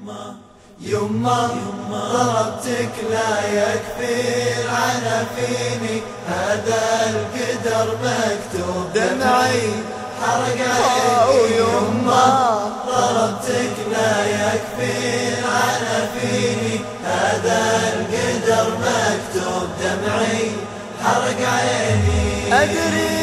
يما يما ضربتك لا يكفي العنى فيني. هذا القدر مكتوب دمعي حرق عيني يما. ضربتك لا يكفي العنى فيني. هذا القدر مكتوب دمعي حرق عيني أدري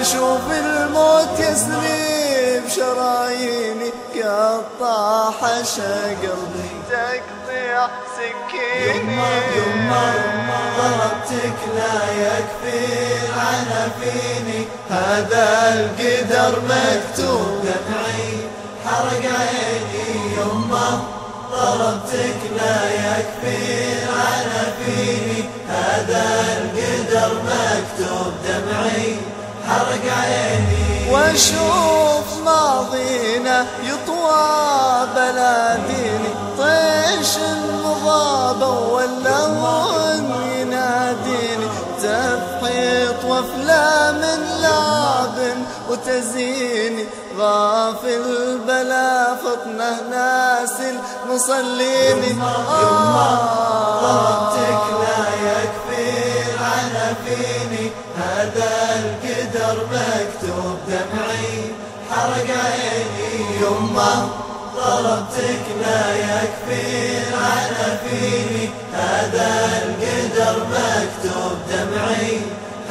أشوف الموت يسري بشراييني قطع حشا قلبي تقطيع سكيني. يما يما ضربتك لا يكفي العنى فيني. هذا القدر مكتوب دمعي. حرق عيني يما ضربتك لا يكفي العنى فيني. هذا القدر مكتوب حرق عيني وأشوف ماضينا يطوى بلاديني. طيش المضاب واللون يناديني. تفحيط وأفلام لعب وتزيني غافل بلا فطنة ناس مصليني يما القدر مكتوب دمعي حرق عيني يما. ضربتك لا يكفي العنى فيني. هذا القدر مكتوب دمعي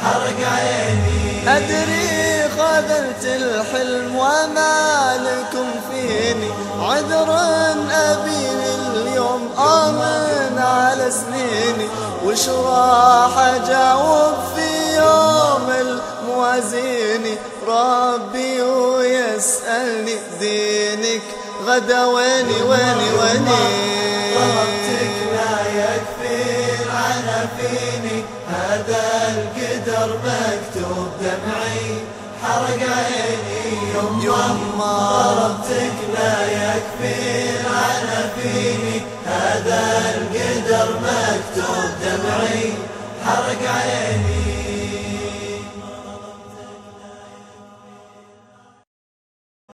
حرق عيني أدري خذلت الحلم وما لكم فيني. عذر أبي اليوم آمن على سنيني. وش راح أجاوب في يوم الموازيني ربي ويسألني. دينك غدا ويني ويني ويني. ضربتك لا يكفي العنى فيني. هذا القدر مكتوب دمعي حرق عيني. يما. ضربتك لا يكفي العنى فيني. هذا القدر مكتوب دمعي حرق عيني.